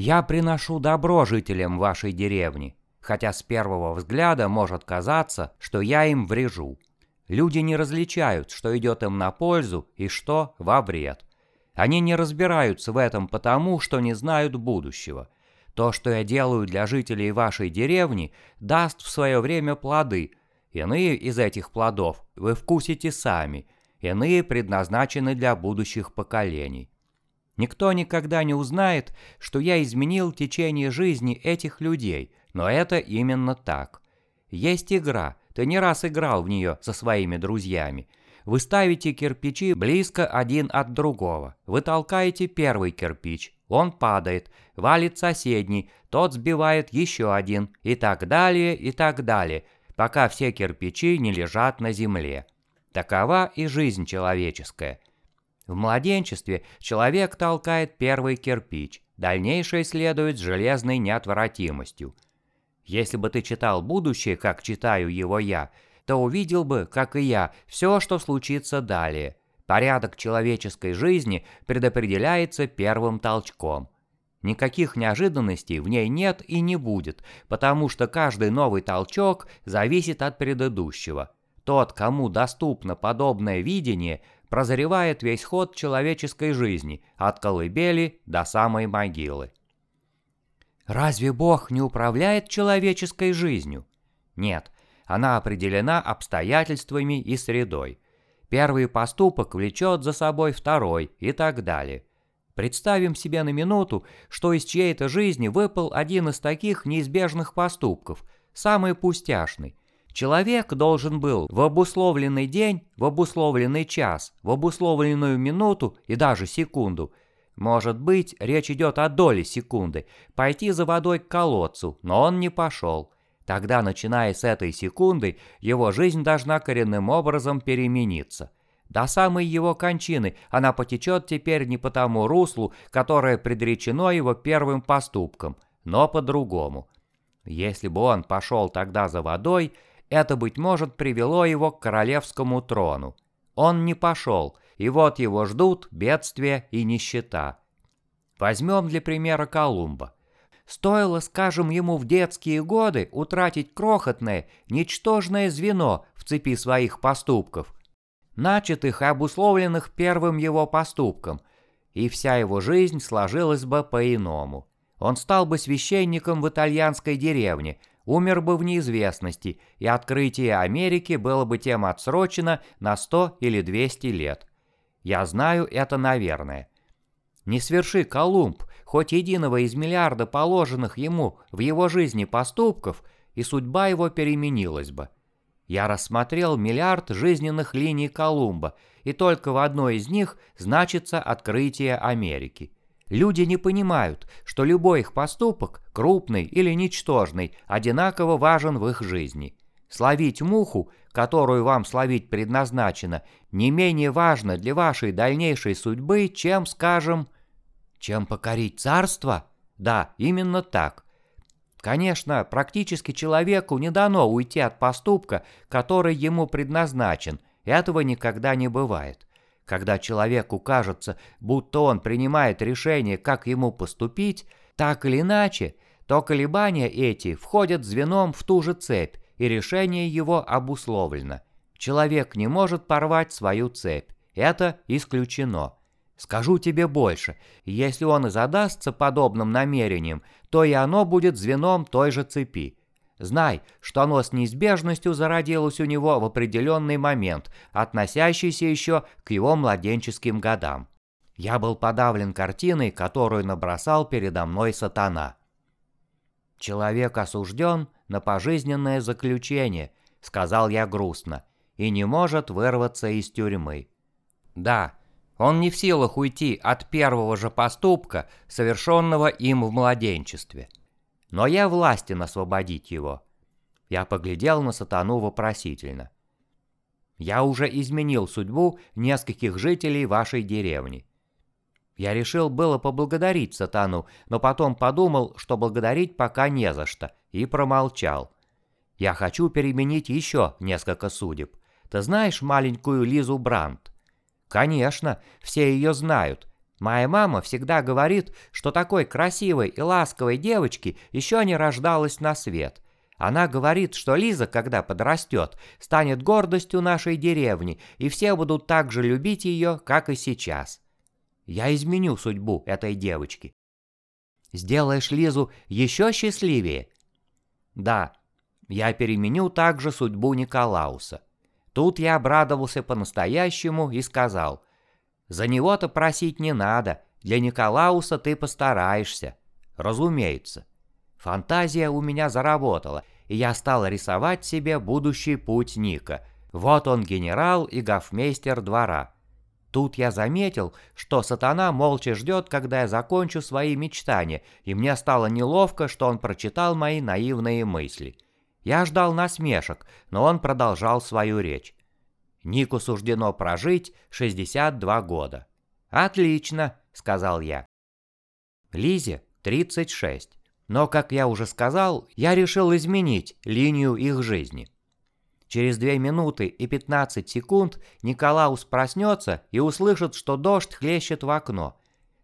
Я приношу добро жителям вашей деревни, хотя с первого взгляда может казаться, что я им врежу. Люди не различают, что идет им на пользу и что во вред. Они не разбираются в этом потому, что не знают будущего. То, что я делаю для жителей вашей деревни, даст в свое время плоды. Иные из этих плодов вы вкусите сами, иные предназначены для будущих поколений. Никто никогда не узнает, что я изменил течение жизни этих людей, но это именно так. Есть игра, ты не раз играл в нее со своими друзьями. Вы ставите кирпичи близко один от другого. Вы толкаете первый кирпич, он падает, валит соседний, тот сбивает еще один, и так далее, и так далее, пока все кирпичи не лежат на земле. Такова и жизнь человеческая. В младенчестве человек толкает первый кирпич, дальнейшее следует с железной неотвратимостью. Если бы ты читал будущее, как читаю его я, то увидел бы, как и я, все, что случится далее. Порядок человеческой жизни предопределяется первым толчком. Никаких неожиданностей в ней нет и не будет, потому что каждый новый толчок зависит от предыдущего. Тот, кому доступно подобное видение, прозревает весь ход человеческой жизни, от колыбели до самой могилы. Разве Бог не управляет человеческой жизнью? Нет, она определена обстоятельствами и средой. Первый поступок влечет за собой второй и так далее. Представим себе на минуту, что из чьей-то жизни выпал один из таких неизбежных поступков, самый пустяшный. Человек должен был в обусловленный день, в обусловленный час, в обусловленную минуту и даже секунду – может быть, речь идет о доле секунды, пойти за водой к колодцу, но он не пошел. Тогда, начиная с этой секунды, его жизнь должна коренным образом перемениться. До самой его кончины она потечет теперь не по тому руслу, которое предречено его первым поступком, но по-другому. Если бы он пошел тогда за водой, это, быть может, привело его к королевскому трону. Он не пошел, и вот его ждут бедствия и нищета. Возьмем для примера Колумба. Стоило, скажем, ему в детские годы утратить крохотное, ничтожное звено в цепи своих поступков, начатых и обусловленных первым его поступком, и вся его жизнь сложилась бы по-иному. Он стал бы священником в итальянской деревне, умер бы в неизвестности, и открытие Америки было бы тем отсрочено на 100 или 200 лет. Я знаю это наверное. Не сверши Колумб хоть единого из миллиарда положенных ему в его жизни поступков, и судьба его переменилась бы. Я рассмотрел миллиард жизненных линий Колумба, и только в одной из них значится открытие Америки. Люди не понимают, что любой их поступок, крупный или ничтожный, одинаково важен в их жизни. Словить муху, которую вам словить предназначено, не менее важно для вашей дальнейшей судьбы, чем, скажем, чем покорить царство? Да, именно так. Конечно, практически человеку не дано уйти от поступка, который ему предназначен, этого никогда не бывает. Когда человеку кажется, будто он принимает решение, как ему поступить, так или иначе, то колебания эти входят звеном в ту же цепь, и решение его обусловлено. Человек не может порвать свою цепь. Это исключено. Скажу тебе больше, если он и задастся подобным намерением, то и оно будет звеном той же цепи. Знай, что оно с неизбежностью зародилось у него в определенный момент, относящийся еще к его младенческим годам. Я был подавлен картиной, которую набросал передо мной сатана. «Человек осужден на пожизненное заключение», — сказал я грустно, «и не может вырваться из тюрьмы». Да, он не в силах уйти от первого же поступка, совершенного им в младенчестве. Но я властен освободить его. Я поглядел на сатану вопросительно. Я уже изменил судьбу нескольких жителей вашей деревни. Я решил было поблагодарить сатану, но потом подумал, что благодарить пока не за что, и промолчал. Я хочу переменить еще несколько судеб. Ты знаешь маленькую Лизу Брандт? Конечно, все ее знают. Моя мама всегда говорит, что такой красивой и ласковой девочки еще не рождалась на свет. Она говорит, что Лиза, когда подрастет, станет гордостью нашей деревни, и все будут так же любить ее, как и сейчас. Я изменю судьбу этой девочки. Сделаешь Лизу еще счастливее? Да, я переменю также судьбу Николауса. Тут я обрадовался по-настоящему и сказал, «За него-то просить не надо, для Николауса ты постараешься». Разумеется. Фантазия у меня заработала, и я стал рисовать себе будущий путь Ника. Вот он генерал и гофмейстер двора. Тут я заметил, что сатана молча ждет, когда я закончу свои мечтания, и мне стало неловко, что он прочитал мои наивные мысли. Я ждал насмешек, но он продолжал свою речь. Нику суждено прожить 62 года. «Отлично», — сказал я. Лизе 36. Но, как я уже сказал, я решил изменить линию их жизни. Через 2 минуты и 15 секунд Николаус проснется и услышит, что дождь хлещет в окно.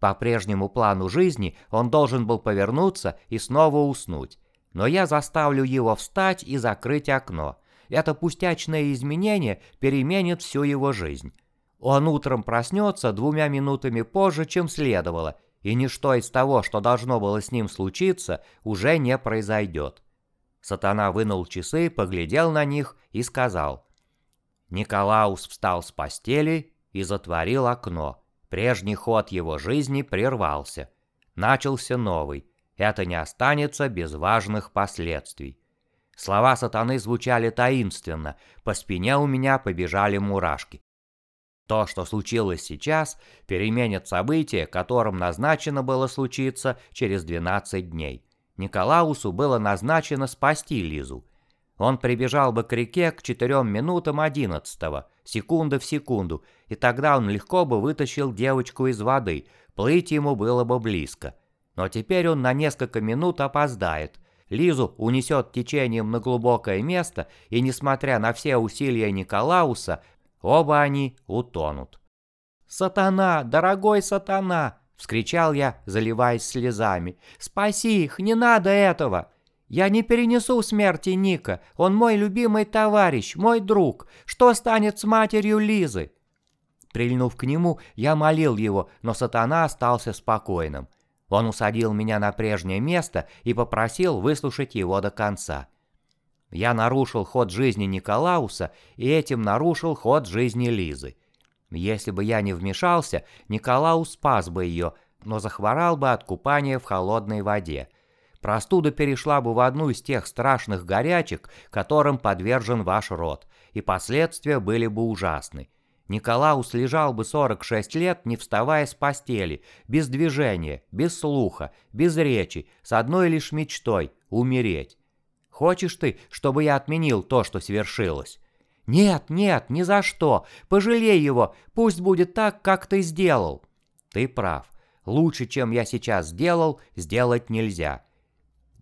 По прежнему плану жизни он должен был повернуться и снова уснуть но я заставлю его встать и закрыть окно. Это пустячное изменение переменит всю его жизнь. Он утром проснется двумя минутами позже, чем следовало, и ничто из того, что должно было с ним случиться, уже не произойдет. Сатана вынул часы, поглядел на них и сказал. Николаус встал с постели и затворил окно. Прежний ход его жизни прервался. Начался новый это не останется без важных последствий. Слова сатаны звучали таинственно, по спине у меня побежали мурашки. То, что случилось сейчас, переменит события, которым назначено было случиться через 12 дней. Николаусу было назначено спасти Лизу. Он прибежал бы к реке к 4 минутам 11 секунды в секунду, и тогда он легко бы вытащил девочку из воды, плыть ему было бы близко. Но теперь он на несколько минут опоздает. Лизу унесет течением на глубокое место, и, несмотря на все усилия Николауса, оба они утонут. «Сатана, дорогой сатана!» — вскричал я, заливаясь слезами. «Спаси их, не надо этого! Я не перенесу смерти Ника, он мой любимый товарищ, мой друг. Что станет с матерью Лизы?» Прильнув к нему, я молил его, но сатана остался спокойным. Он усадил меня на прежнее место и попросил выслушать его до конца. Я нарушил ход жизни Николауса и этим нарушил ход жизни Лизы. Если бы я не вмешался, Николаус спас бы ее, но захворал бы от купания в холодной воде. Простуда перешла бы в одну из тех страшных горячек, которым подвержен ваш род, и последствия были бы ужасны. Николаус лежал бы 46 лет, не вставая с постели, без движения, без слуха, без речи, с одной лишь мечтой — умереть. Хочешь ты, чтобы я отменил то, что свершилось? Нет, нет, ни за что. Пожалей его, пусть будет так, как ты сделал. Ты прав. Лучше, чем я сейчас сделал, сделать нельзя.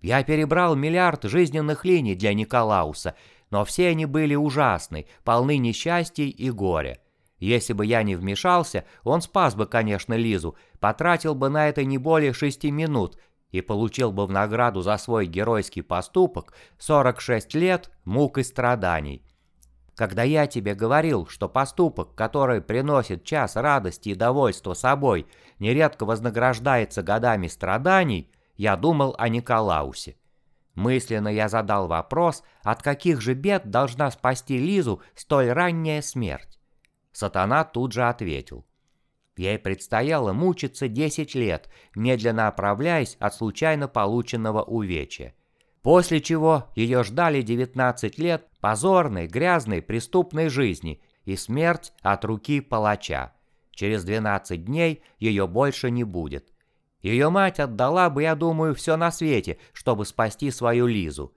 Я перебрал миллиард жизненных линий для Николауса, но все они были ужасны, полны несчастий и горя. Если бы я не вмешался, он спас бы, конечно, Лизу, потратил бы на это не более шести минут и получил бы в награду за свой геройский поступок 46 лет мук и страданий. Когда я тебе говорил, что поступок, который приносит час радости и довольства собой, нередко вознаграждается годами страданий, я думал о Николаусе. Мысленно я задал вопрос, от каких же бед должна спасти Лизу столь ранняя смерть. Сатана тут же ответил. Ей предстояло мучиться 10 лет, медленно оправляясь от случайно полученного увечья. После чего ее ждали 19 лет позорной, грязной, преступной жизни и смерть от руки палача. Через 12 дней ее больше не будет. Ее мать отдала бы, я думаю, все на свете, чтобы спасти свою Лизу.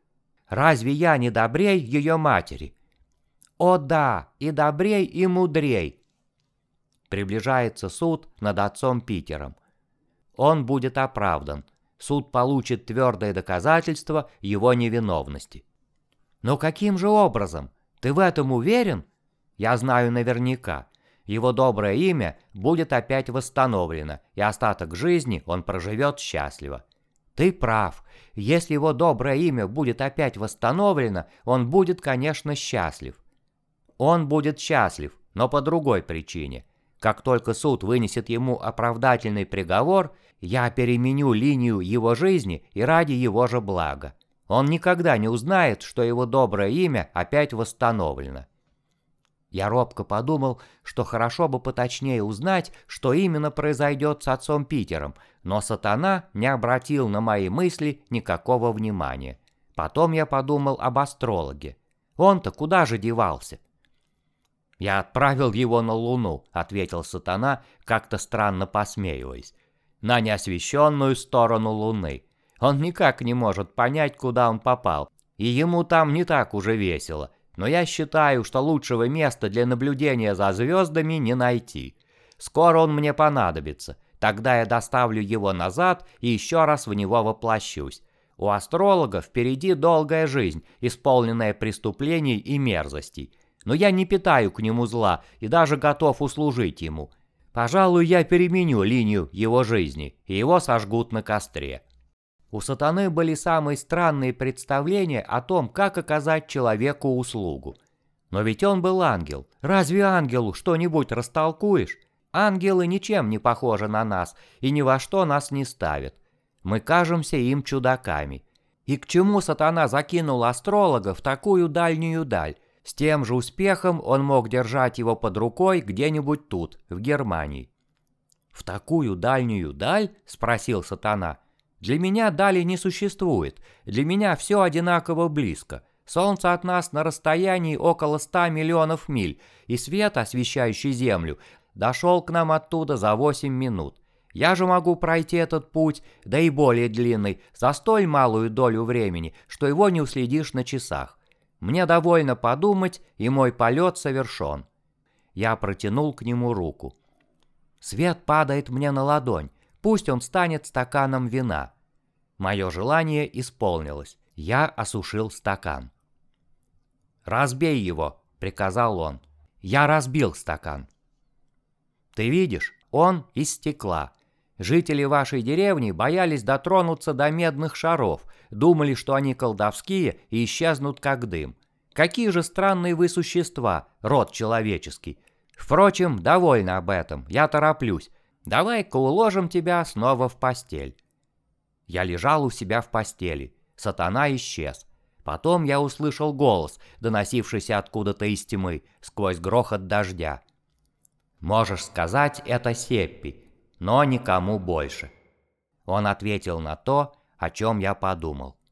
Разве я не добрей ее матери? О да, и добрей, и мудрей. Приближается суд над отцом Питером. Он будет оправдан. Суд получит твердое доказательство его невиновности. Но каким же образом? Ты в этом уверен? Я знаю наверняка. его доброе имя будет опять восстановлено, и остаток жизни он проживет счастливо. Ты прав. Если его доброе имя будет опять восстановлено, он будет, конечно, счастлив. Он будет счастлив, но по другой причине. Как только суд вынесет ему оправдательный приговор, я переменю линию его жизни и ради его же блага. Он никогда не узнает, что его доброе имя опять восстановлено. Я робко подумал, что хорошо бы поточнее узнать, что именно произойдет с отцом Питером, но сатана не обратил на мои мысли никакого внимания. Потом я подумал об астрологе. Он-то куда же девался? «Я отправил его на Луну», — ответил сатана, как-то странно посмеиваясь. «На неосвещенную сторону Луны. Он никак не может понять, куда он попал, и ему там не так уже весело. Но я считаю, что лучшего места для наблюдения за звездами не найти. Скоро он мне понадобится. Тогда я доставлю его назад и еще раз в него воплощусь. У астролога впереди долгая жизнь, исполненная преступлений и мерзостей. Но я не питаю к нему зла и даже готов услужить ему. Пожалуй, я переменю линию его жизни, и его сожгут на костре. У сатаны были самые странные представления о том, как оказать человеку услугу. Но ведь он был ангел. Разве ангелу что-нибудь растолкуешь? Ангелы ничем не похожи на нас и ни во что нас не ставят. Мы кажемся им чудаками. И к чему сатана закинул астролога в такую дальнюю даль? С тем же успехом он мог держать его под рукой где-нибудь тут, в Германии. «В такую дальнюю даль?» – спросил сатана – для меня дали не существует, для меня все одинаково близко. Солнце от нас на расстоянии около 100 миллионов миль, и свет, освещающий Землю, дошел к нам оттуда за 8 минут. Я же могу пройти этот путь, да и более длинный, за столь малую долю времени, что его не уследишь на часах. Мне довольно подумать, и мой полет совершен. Я протянул к нему руку. Свет падает мне на ладонь. Пусть он станет стаканом вина. Мое желание исполнилось. Я осушил стакан. «Разбей его», — приказал он. Я разбил стакан. «Ты видишь, он из стекла. Жители вашей деревни боялись дотронуться до медных шаров, думали, что они колдовские и исчезнут как дым. Какие же странные вы существа, род человеческий. Впрочем, довольно об этом, я тороплюсь. Давай-ка уложим тебя снова в постель. Я лежал у себя в постели. Сатана исчез. Потом я услышал голос, доносившийся откуда-то из тьмы, сквозь грохот дождя. «Можешь сказать, это Сеппи, но никому больше». Он ответил на то, о чем я подумал.